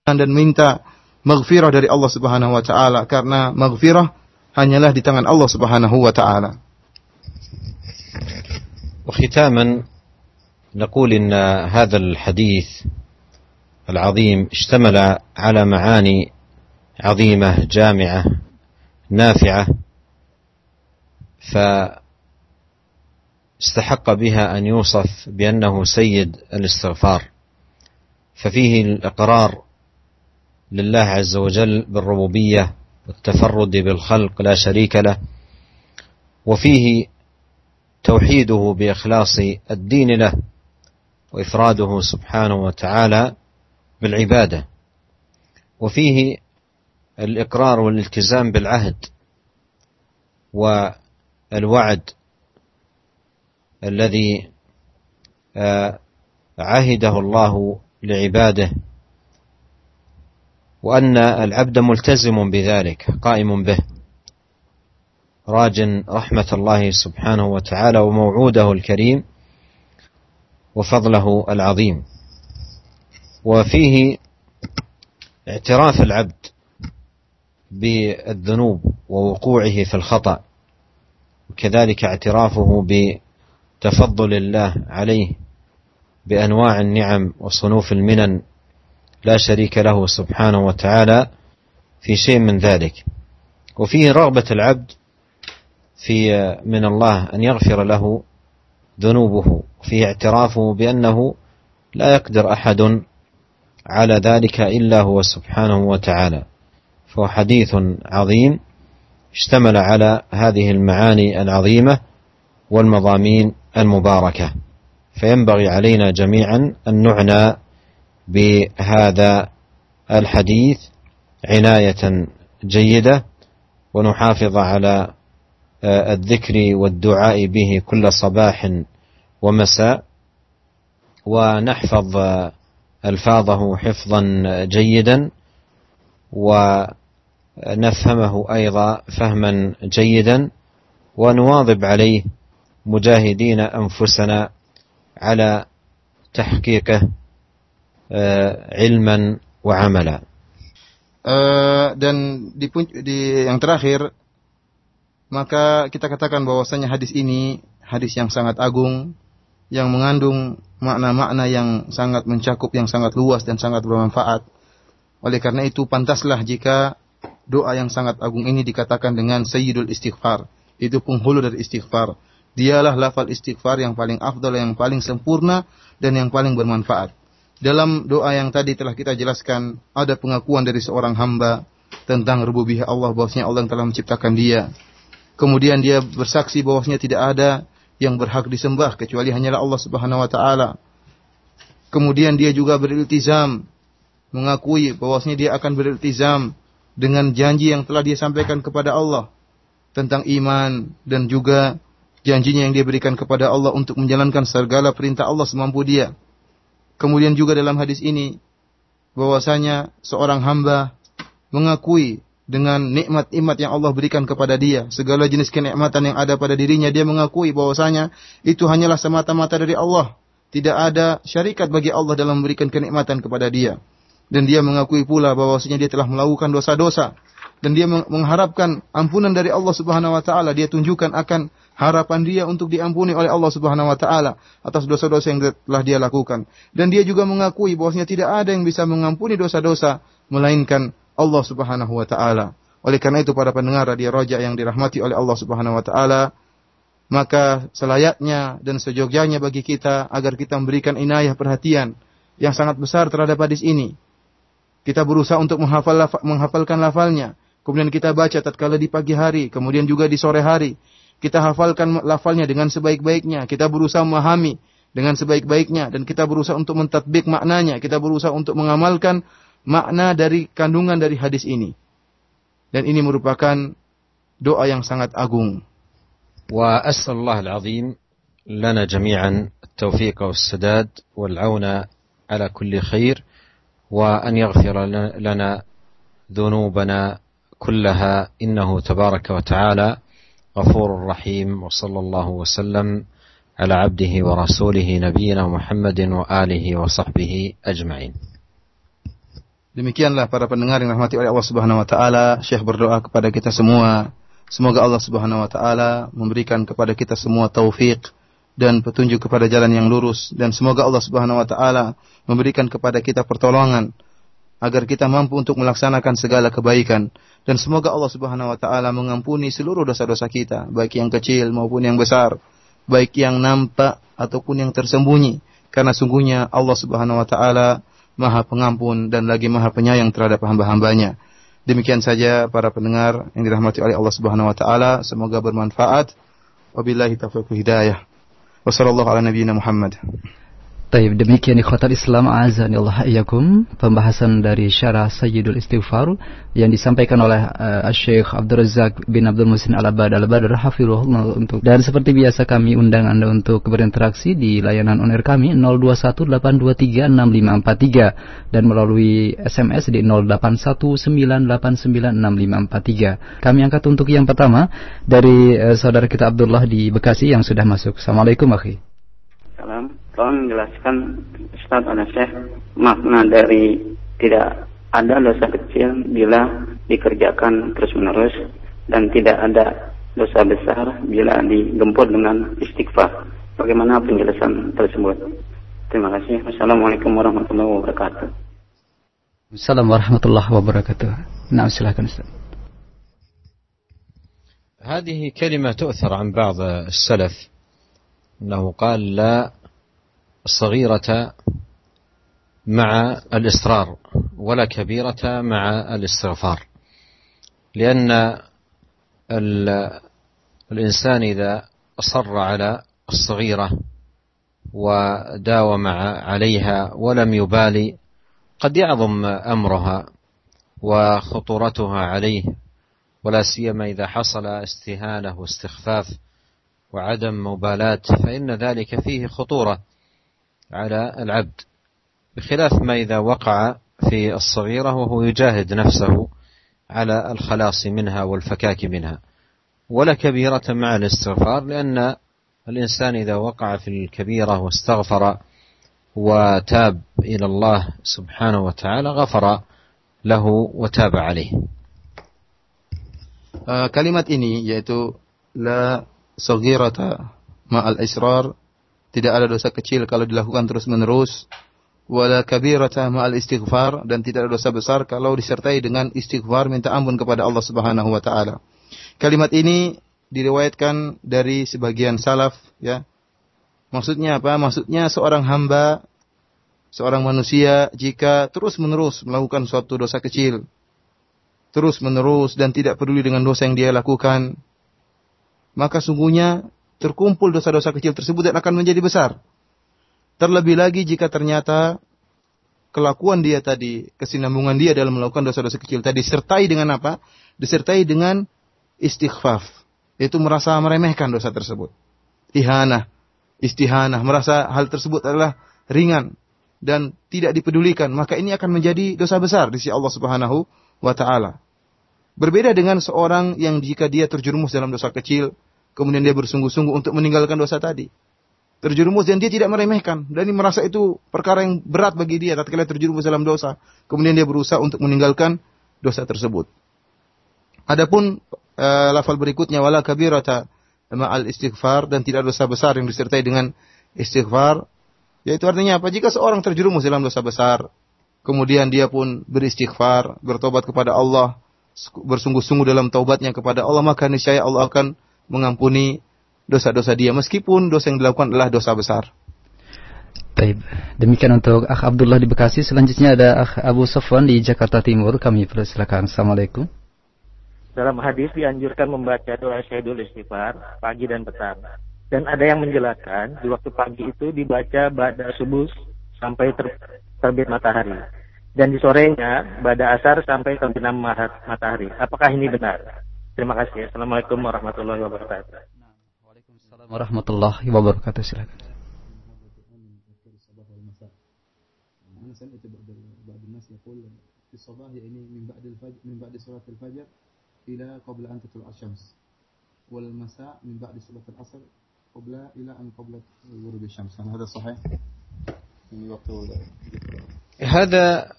Dan minta maghfirah dari Allah Subhanahu wa taala karena maghfirah hanyalah di tangan Allah Subhanahu wa taala. وختاما نقول إن هذا الحديث العظيم اشتمل على معاني عظيمة جامعة نافعة فاستحق بها أن يوصف بأنه سيد الاستغفار ففيه الإقرار لله عز وجل بالربوبية والتفرد بالخلق لا شريك له وفيه توحيده بإخلاص الدين له وإفراده سبحانه وتعالى بالعبادة وفيه الإقرار والالتزام بالعهد والوعد الذي عهده الله لعباده وأن العبد ملتزم بذلك قائم به. راج رحمة الله سبحانه وتعالى وموعوده الكريم وفضله العظيم. وفيه اعتراف العبد بالذنوب ووقوعه في الخطأ وكذلك اعترافه بتفضل الله عليه بأنواع النعم وصنوف المنن لا شريك له سبحانه وتعالى في شيء من ذلك. وفيه رغبة العبد في من الله أن يغفر له ذنوبه فيه اعترافه بأنه لا يقدر أحد على ذلك إلا هو سبحانه وتعالى. فهو حديث عظيم اشتمل على هذه المعاني العظيمة والمضامين المباركة. فينبغي علينا جميعا أن نعنى بهذا الحديث عناية جيدة ونحافظ على الذكر والدعاء به كل صباح ومساء ونحفظ ألفاظه حفظا جيدا ونفهمه أيضا فهما جيدا ونواظب عليه مجاهدين أنفسنا على تحقيقه Eh, ilman wa amala. Uh, dan di, di yang terakhir maka kita katakan bahwasanya hadis ini hadis yang sangat agung yang mengandung makna-makna yang sangat mencakup yang sangat luas dan sangat bermanfaat. Oleh karena itu pantaslah jika doa yang sangat agung ini dikatakan dengan sayyidul istighfar, itu penghulu dari istighfar. Dialah lafal istighfar yang paling afdal, yang paling sempurna dan yang paling bermanfaat. Dalam doa yang tadi telah kita jelaskan, ada pengakuan dari seorang hamba tentang rububiyah Allah bahwasanya Allah yang telah menciptakan dia. Kemudian dia bersaksi bahwasanya tidak ada yang berhak disembah kecuali hanyalah Allah Subhanahu wa taala. Kemudian dia juga beriltizam mengakui bahwasanya dia akan beriltizam dengan janji yang telah dia sampaikan kepada Allah tentang iman dan juga janjinya yang dia berikan kepada Allah untuk menjalankan segala perintah Allah semampu dia. Kemudian juga dalam hadis ini bahwasanya seorang hamba mengakui dengan nikmat-nikmat yang Allah berikan kepada dia, segala jenis kenikmatan yang ada pada dirinya, dia mengakui bahwasanya itu hanyalah semata-mata dari Allah. Tidak ada syarikat bagi Allah dalam memberikan kenikmatan kepada dia. Dan dia mengakui pula bahwasanya dia telah melakukan dosa-dosa dan dia mengharapkan ampunan dari Allah Subhanahu wa taala. Dia tunjukkan akan harapan dia untuk diampuni oleh Allah Subhanahu wa taala atas dosa-dosa yang telah dia lakukan. Dan dia juga mengakui bahwasanya tidak ada yang bisa mengampuni dosa-dosa melainkan Allah Subhanahu wa taala. Oleh karena itu para pendengar radio Roja yang dirahmati oleh Allah Subhanahu wa taala, maka selayaknya dan sejogjanya bagi kita agar kita memberikan inayah perhatian yang sangat besar terhadap hadis ini. Kita berusaha untuk menghafal menghafalkan lafalnya. Kemudian kita baca tatkala di pagi hari, kemudian juga di sore hari Kita hafalkan lafalnya dengan sebaik-baiknya. Kita berusaha memahami dengan sebaik-baiknya dan kita berusaha untuk mentadbik maknanya. Kita berusaha untuk mengamalkan makna dari kandungan dari hadis ini. Dan ini merupakan doa yang sangat agung. وأسأل الله العظيم لنا جميعا التوفيق والسداد والعون على كل خير وأن يغفر لنا ذنوبنا كلها إنه تبارك وتعالى غفور رحيم وصلى الله وسلم على عبده ورسوله نبينا محمد وآله وصحبه أجمعين Demikianlah para pendengar yang rahmati oleh Allah Subhanahu wa taala, Syekh berdoa kepada kita semua. Semoga Allah Subhanahu wa taala memberikan kepada kita semua taufik dan petunjuk kepada jalan yang lurus dan semoga Allah Subhanahu wa taala memberikan kepada kita pertolongan agar kita mampu untuk melaksanakan segala kebaikan dan semoga Allah Subhanahu wa taala mengampuni seluruh dosa-dosa kita baik yang kecil maupun yang besar baik yang nampak ataupun yang tersembunyi karena sungguhnya Allah Subhanahu wa taala Maha Pengampun dan lagi Maha Penyayang terhadap hamba-hambanya. Demikian saja para pendengar yang dirahmati oleh Allah Subhanahu wa taala, semoga bermanfaat. Wabillahi taufiq hidayah. Wassallallahu ala nabiyyina Muhammad. Taib demikian ikhwatal Islam azan Allah pembahasan dari syarah Sayyidul Istighfar yang disampaikan oleh uh, Syekh Abdul Razak bin Abdul Musin Al-Abad Al-Badr hafizahullah untuk dan seperti biasa kami undang Anda untuk berinteraksi di layanan on air kami 0218236543 dan melalui SMS di 0819896543. Kami angkat untuk yang pertama dari uh, saudara kita Abdullah di Bekasi yang sudah masuk. Assalamualaikum akhi Tolong menjelaskan Ustaz ada Syekh makna dari tidak ada dosa kecil bila dikerjakan terus-menerus dan tidak ada dosa besar bila digempur dengan istighfar. Bagaimana penjelasan tersebut? Terima kasih. Wassalamualaikum warahmatullahi wabarakatuh. Assalamualaikum warahmatullahi wabarakatuh. Nah, silakan Ustaz. هذه كلمة تؤثر عن بعض السلف أنه قال لا الصغيرة مع الإصرار ولا كبيرة مع الاستغفار. لأن الإنسان إذا أصر على الصغيرة وداوم عليها ولم يبالي قد يعظم أمرها وخطورتها عليه ولا سيما إذا حصل استهانة واستخفاف وعدم مبالاة فإن ذلك فيه خطورة. على العبد بخلاف ما إذا وقع في الصغيرة وهو يجاهد نفسه على الخلاص منها والفكاك منها. ولا كبيرة مع الاستغفار لأن الإنسان إذا وقع في الكبيرة واستغفر وتاب إلى الله سبحانه وتعالى غفر له وتاب عليه. uh, kalimat ini yaitu la saghirata ma'al israr Tidak ada dosa kecil kalau dilakukan terus-menerus. Wala kabirata ma'al istighfar dan tidak ada dosa besar kalau disertai dengan istighfar minta ampun kepada Allah Subhanahu wa taala. Kalimat ini diriwayatkan dari sebagian salaf ya. Maksudnya apa? Maksudnya seorang hamba seorang manusia jika terus-menerus melakukan suatu dosa kecil terus-menerus dan tidak peduli dengan dosa yang dia lakukan maka sungguhnya terkumpul dosa-dosa kecil tersebut dan akan menjadi besar. Terlebih lagi jika ternyata kelakuan dia tadi, kesinambungan dia dalam melakukan dosa-dosa kecil tadi disertai dengan apa? Disertai dengan istighfaf, yaitu merasa meremehkan dosa tersebut. Ihanah, istihanah, merasa hal tersebut adalah ringan dan tidak dipedulikan, maka ini akan menjadi dosa besar di sisi Allah Subhanahu wa taala. Berbeda dengan seorang yang jika dia terjerumus dalam dosa kecil, Kemudian dia bersungguh-sungguh untuk meninggalkan dosa tadi. Terjerumus dan dia tidak meremehkan. Dan dia merasa itu perkara yang berat bagi dia tatkala terjerumus dalam dosa. Kemudian dia berusaha untuk meninggalkan dosa tersebut. Adapun uh, lafal berikutnya wala kabirata ma'al istighfar dan tidak dosa besar yang disertai dengan istighfar yaitu artinya apa? Jika seorang terjerumus dalam dosa besar, kemudian dia pun beristighfar, bertobat kepada Allah, bersungguh-sungguh dalam taubatnya kepada Allah, maka niscaya Allah akan mengampuni dosa-dosa dia meskipun dosa yang dilakukan adalah dosa besar. Baik, demikian untuk Akh Abdullah di Bekasi. Selanjutnya ada Akh Abu Sofwan di Jakarta Timur. Kami persilakan. Assalamualaikum. Dalam hadis dianjurkan membaca doa syahidul istighfar pagi dan petang. Dan ada yang menjelaskan di waktu pagi itu dibaca pada subuh sampai ter terbit matahari. Dan di sorenya pada asar sampai terbenam matahari. Apakah ini benar? Terima kasih. Assalamualaikum warahmatullahi wabarakatuh. Waalaikumsalam warahmatullahi wabarakatuh. Silakan. الصباح يعني من بعد الفجر من بعد صلاة الفجر إلى قبل أن تطلع الشمس والمساء من بعد صلاة العصر قبل إلى أن قبل غروب الشمس هل هذا صحيح؟ هذا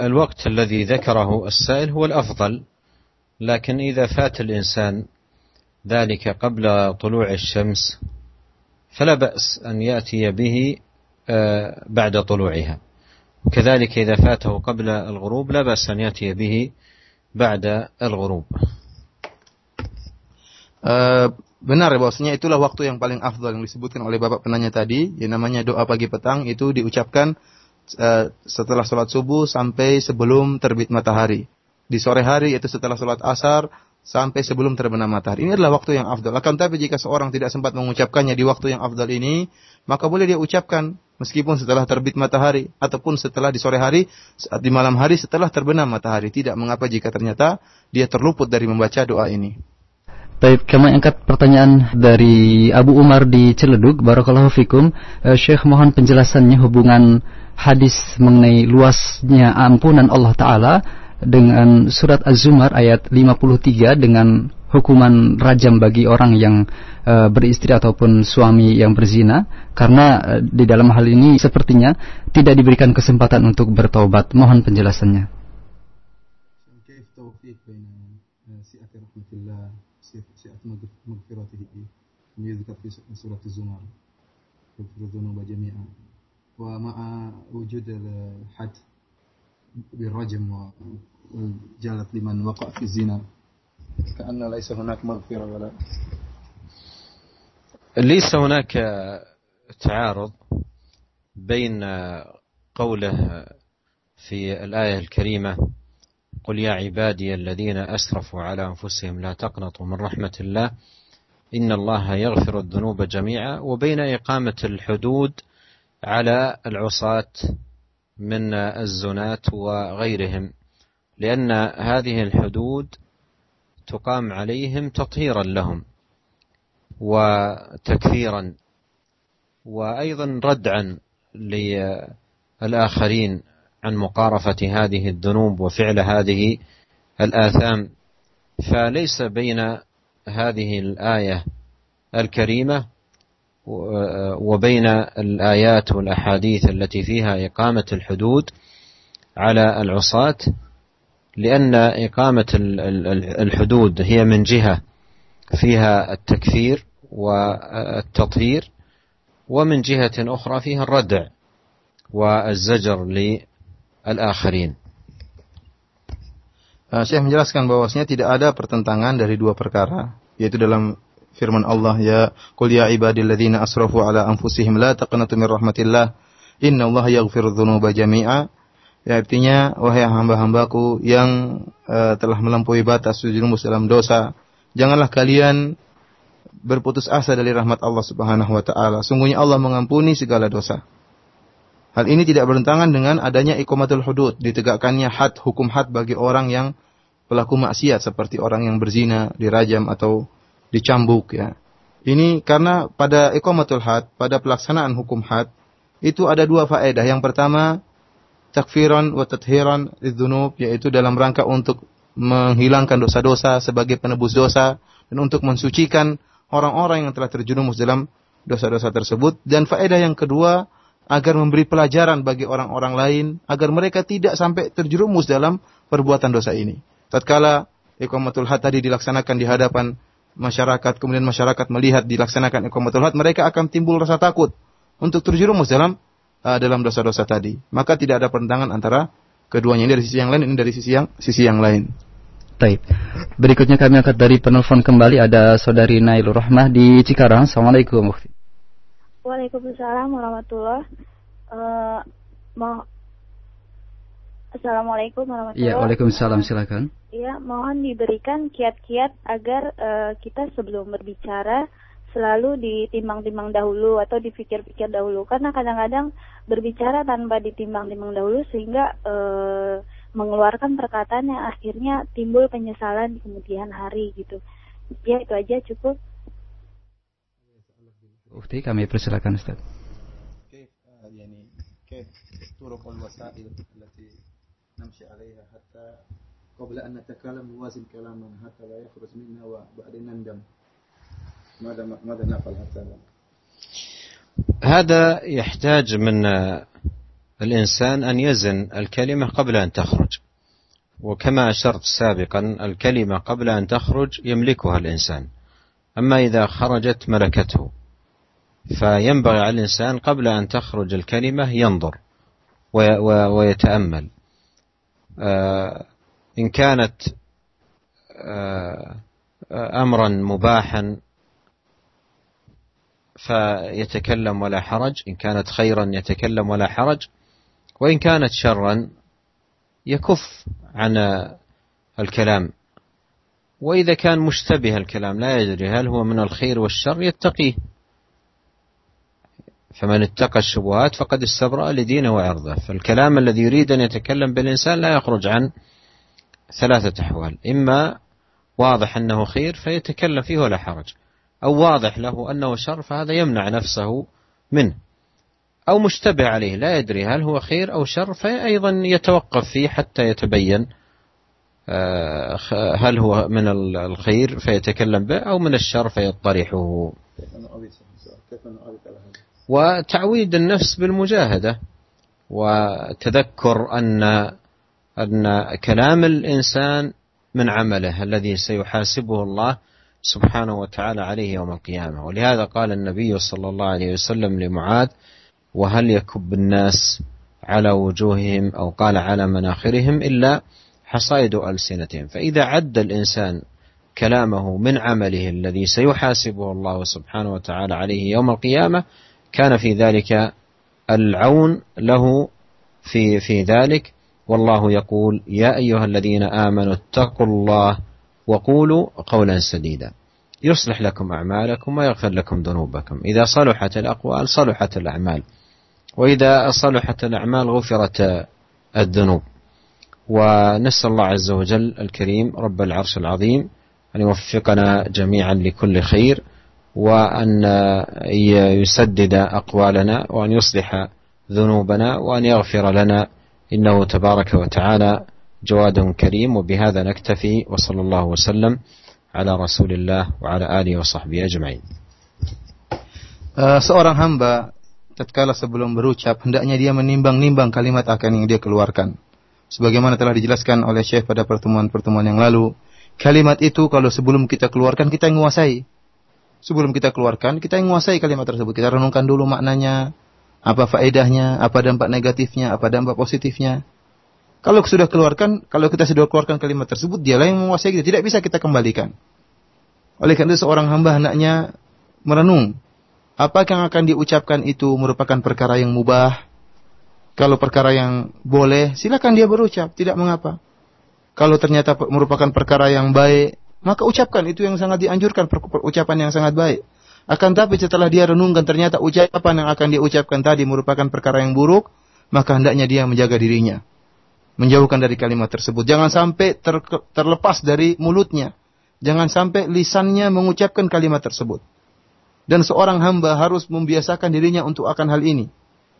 الوقت الذي ذكره السائل هو الأفضل لكن إذا فات الإنسان ذلك قبل طلوع الشمس فلا بأس أن يأتي به آه، بعد طلوعها كذلك إذا فاته قبل الغروب لا بأس أن يأتي به بعد الغروب uh, benar bahwasanya itulah waktu yang paling afdal yang disebutkan oleh Bapak penanya tadi, yang namanya doa pagi petang itu diucapkan uh, setelah sholat subuh sampai sebelum terbit matahari. Di sore hari yaitu setelah sholat asar sampai sebelum terbenam matahari. Ini adalah waktu yang afdal. Akan tapi jika seorang tidak sempat mengucapkannya di waktu yang afdal ini, maka boleh dia ucapkan meskipun setelah terbit matahari ataupun setelah di sore hari, saat di malam hari setelah terbenam matahari. Tidak mengapa jika ternyata dia terluput dari membaca doa ini. Baik, kami angkat pertanyaan dari Abu Umar di Ciledug. Barakallahu fikum. Uh, Syekh mohon penjelasannya hubungan hadis mengenai luasnya ampunan Allah Ta'ala dengan surat Az-Zumar ayat 53 dengan hukuman rajam bagi orang yang uh, beristri ataupun suami yang berzina karena uh, di dalam hal ini sepertinya tidak diberikan kesempatan untuk bertobat. Mohon penjelasannya. جالت لمن وقع في الزنا. كأن ليس هناك مغفرة ولا. ليس هناك تعارض بين قوله في الآية الكريمة قل يا عبادي الذين أسرفوا على أنفسهم لا تقنطوا من رحمة الله إن الله يغفر الذنوب جميعا وبين إقامة الحدود على العصاة من الزناة وغيرهم. لأن هذه الحدود تقام عليهم تطهيرا لهم وتكثيرا وأيضا ردعا للآخرين عن مقارفة هذه الذنوب وفعل هذه الآثام. فليس بين هذه الآية الكريمة وبين الآيات والأحاديث التي فيها إقامة الحدود على العصاة لأن إقامة الحدود هي من جهة فيها التكفير والتطهير ومن جهة أخرى فيها الردع والزجر للآخرين Uh, Syekh menjelaskan bahwasanya tidak ada pertentangan dari dua perkara, yaitu dalam firman Allah ya qul ya ibadilladzina asrafu ala anfusihim la taqnatu min rahmatillah innallaha yaghfiru dzunuba jami'a Ya, artinya, wahai hamba-hambaku yang uh, telah melampaui batas terjerumus dalam dosa, janganlah kalian berputus asa dari rahmat Allah Subhanahu wa taala. Sungguhnya Allah mengampuni segala dosa. Hal ini tidak bertentangan dengan adanya iqamatul hudud, ditegakkannya had hukum had bagi orang yang pelaku maksiat seperti orang yang berzina, dirajam atau dicambuk ya. Ini karena pada iqamatul had, pada pelaksanaan hukum had itu ada dua faedah. Yang pertama, takfiran wa tathiran lidzunub yaitu dalam rangka untuk menghilangkan dosa-dosa sebagai penebus dosa dan untuk mensucikan orang-orang yang telah terjerumus dalam dosa-dosa tersebut dan faedah yang kedua agar memberi pelajaran bagi orang-orang lain agar mereka tidak sampai terjerumus dalam perbuatan dosa ini. Tatkala iqamatul had tadi dilaksanakan di hadapan masyarakat kemudian masyarakat melihat dilaksanakan iqamatul had mereka akan timbul rasa takut untuk terjerumus dalam uh, dalam dosa-dosa tadi. Maka tidak ada pertentangan antara keduanya. Ini dari sisi yang lain, ini dari sisi yang sisi yang lain. Taib. Berikutnya kami akan dari penelpon kembali ada saudari Nailur Rahmah di Cikarang. Assalamualaikum. Waalaikumsalam warahmatullahi Eh, mau Assalamualaikum warahmatullahi Iya, Waalaikumsalam silakan. Iya, mohon diberikan kiat-kiat agar eh, kita sebelum berbicara selalu ditimbang-timbang dahulu atau dipikir-pikir dahulu karena kadang-kadang berbicara tanpa ditimbang-timbang dahulu sehingga eh, mengeluarkan perkataan yang akhirnya timbul penyesalan di kemudian hari gitu. Ya itu aja cukup. Ufti, kami persilakan Ustaz. كيف آه، يعني كيف الطرق والوسائل التي نمشي عليها حتى قبل أن نتكلم نوازن كلامنا حتى لا يخرج منا وبعدين نندم ماذا ماذا نفعل حتى هذا يحتاج من آه، الإنسان أن يزن الكلمة قبل أن تخرج. وكما أشرت سابقا الكلمة قبل أن تخرج يملكها الإنسان. أما إذا خرجت ملكته. فينبغي على الإنسان قبل أن تخرج الكلمة ينظر ويتأمل. آه، إن كانت آه، أمرا مباحا فيتكلم ولا حرج. إن كانت خيرا يتكلم ولا حرج. وإن كانت شرا يكف عن الكلام. وإذا كان مشتبه الكلام لا يدري هل هو من الخير والشر يتقيه. فمن اتقى الشبهات فقد استبرأ لدينه وعرضه. فالكلام الذي يريد أن يتكلم بالإنسان لا يخرج عن ثلاثة أحوال. إما واضح أنه خير فيتكلم فيه ولا حرج. أو واضح له أنه شر فهذا يمنع نفسه منه. أو مشتبه عليه لا يدري هل هو خير أو شر فأيضا يتوقف فيه حتى يتبين آه، هل هو من الخير فيتكلم به أو من الشر فيطرحه. وتعويد النفس بالمجاهدة وتذكر أن أن كلام الإنسان من عمله الذي سيحاسبه الله سبحانه وتعالى عليه يوم القيامة. ولهذا قال النبي صلى الله عليه وسلم لمعاذ وهل يكب الناس على وجوههم أو قال على مناخرهم إلا حصائد ألسنتهم؟ فإذا عد الإنسان كلامه من عمله الذي سيحاسبه الله سبحانه وتعالى عليه يوم القيامة كان في ذلك العون له في في ذلك. والله يقول يا أيها الذين آمنوا اتقوا الله وقولوا قولا سديدا. يصلح لكم أعمالكم ويغفر لكم ذنوبكم. إذا صلحت الأقوال صلحت الأعمال. وإذا صلحت الأعمال غفرت الذنوب. ونسأل الله عز وجل الكريم رب العرش العظيم أن يوفقنا جميعا لكل خير وأن يسدد أقوالنا وأن يصلح ذنوبنا وأن يغفر لنا. إنه تبارك وتعالى جواد كريم وبهذا نكتفي وصلى الله وسلم على رسول الله وعلى آله وصحبه أجمعين Eh, seorang hamba tatkala sebelum berucap hendaknya dia menimbang-nimbang kalimat akan yang dia keluarkan. Sebagaimana telah dijelaskan oleh Syekh pada pertemuan-pertemuan yang lalu, kalimat itu kalau sebelum kita keluarkan kita yang menguasai. Sebelum kita keluarkan, kita yang menguasai kalimat tersebut. Kita renungkan dulu maknanya, apa faedahnya, apa dampak negatifnya, apa dampak positifnya. Kalau sudah keluarkan, kalau kita sudah keluarkan kalimat tersebut, dialah yang menguasai kita. Tidak bisa kita kembalikan. Oleh karena itu seorang hamba hendaknya merenung. Apa yang akan diucapkan itu merupakan perkara yang mubah. Kalau perkara yang boleh, silakan dia berucap, tidak mengapa. Kalau ternyata merupakan perkara yang baik, maka ucapkan itu yang sangat dianjurkan ucapan yang sangat baik. Akan tapi setelah dia renungkan ternyata ucapan yang akan dia ucapkan tadi merupakan perkara yang buruk, maka hendaknya dia menjaga dirinya. Menjauhkan dari kalimat tersebut. Jangan sampai ter, terlepas dari mulutnya. Jangan sampai lisannya mengucapkan kalimat tersebut. Dan seorang hamba harus membiasakan dirinya untuk akan hal ini.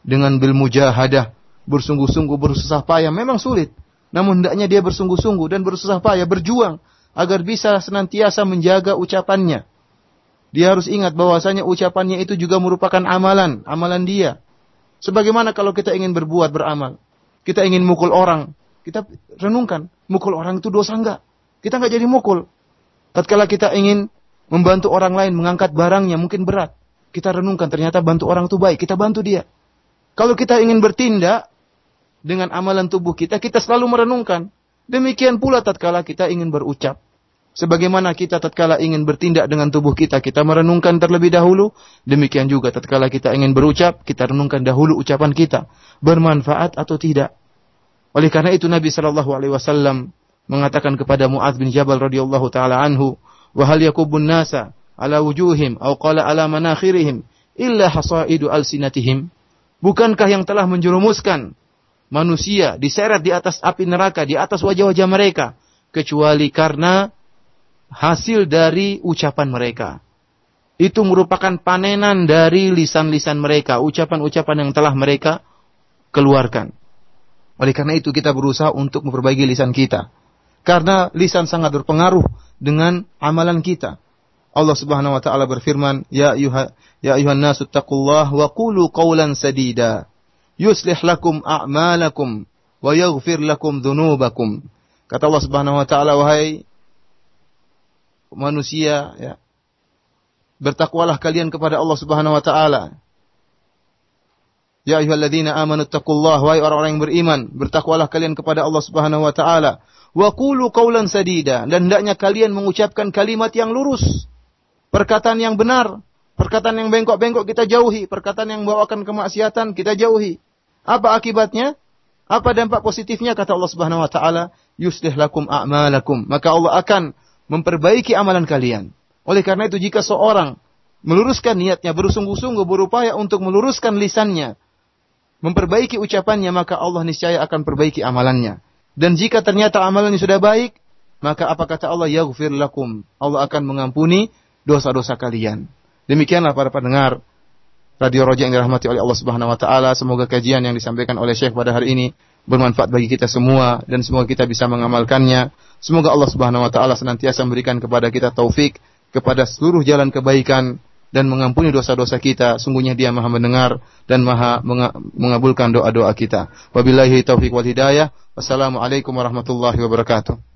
Dengan bil mujahadah, bersungguh-sungguh, bersusah payah. Memang sulit. Namun hendaknya dia bersungguh-sungguh dan bersusah payah, berjuang agar bisa senantiasa menjaga ucapannya. Dia harus ingat bahwasanya ucapannya itu juga merupakan amalan, amalan dia. Sebagaimana kalau kita ingin berbuat beramal, kita ingin mukul orang, kita renungkan, mukul orang itu dosa enggak? Kita enggak jadi mukul. Tatkala kita ingin membantu orang lain mengangkat barangnya mungkin berat, kita renungkan ternyata bantu orang itu baik, kita bantu dia. Kalau kita ingin bertindak dengan amalan tubuh kita, kita selalu merenungkan, Demikian pula tatkala kita ingin berucap. Sebagaimana kita tatkala ingin bertindak dengan tubuh kita, kita merenungkan terlebih dahulu. Demikian juga tatkala kita ingin berucap, kita renungkan dahulu ucapan kita. Bermanfaat atau tidak. Oleh karena itu Nabi Shallallahu Alaihi Wasallam mengatakan kepada Muadz bin Jabal radhiyallahu taala anhu, "Wahal yakubun nasa ala wujuhim atau qala ala manakhirihim illa hasaidu alsinatihim?" Bukankah yang telah menjerumuskan manusia diseret di atas api neraka, di atas wajah-wajah mereka, kecuali karena hasil dari ucapan mereka. Itu merupakan panenan dari lisan-lisan mereka, ucapan-ucapan yang telah mereka keluarkan. Oleh karena itu kita berusaha untuk memperbaiki lisan kita. Karena lisan sangat berpengaruh dengan amalan kita. Allah Subhanahu wa taala berfirman, "Ya ayuha ya ayuhan nasu taqullaha wa qulu qawlan sadida." yuslih lakum a'malakum wa yaghfir lakum dhunubakum. Kata Allah Subhanahu wa taala wahai manusia ya bertakwalah kalian kepada Allah Subhanahu wa taala. Ya ayyuhalladzina amanu taqullaha wahai orang-orang yang beriman bertakwalah kalian kepada Allah Subhanahu wa taala wa qulu qawlan sadida dan hendaknya kalian mengucapkan kalimat yang lurus perkataan yang benar perkataan yang bengkok-bengkok kita jauhi perkataan yang membawakan kemaksiatan kita jauhi apa akibatnya? Apa dampak positifnya? Kata Allah Subhanahu wa taala, yuslih lakum a'malakum. Maka Allah akan memperbaiki amalan kalian. Oleh karena itu jika seorang meluruskan niatnya, bersungguh-sungguh berupaya untuk meluruskan lisannya, memperbaiki ucapannya, maka Allah niscaya akan perbaiki amalannya. Dan jika ternyata amalannya sudah baik, maka apa kata Allah? Yaghfir lakum. Allah akan mengampuni dosa-dosa kalian. Demikianlah para pendengar Radio Roja yang dirahmati oleh Allah Subhanahu wa taala. Semoga kajian yang disampaikan oleh Syekh pada hari ini bermanfaat bagi kita semua dan semoga kita bisa mengamalkannya. Semoga Allah Subhanahu wa taala senantiasa memberikan kepada kita taufik kepada seluruh jalan kebaikan dan mengampuni dosa-dosa kita. Sungguhnya Dia Maha mendengar dan Maha mengabulkan doa-doa kita. Wabillahi taufik wal hidayah. Wassalamualaikum warahmatullahi wabarakatuh.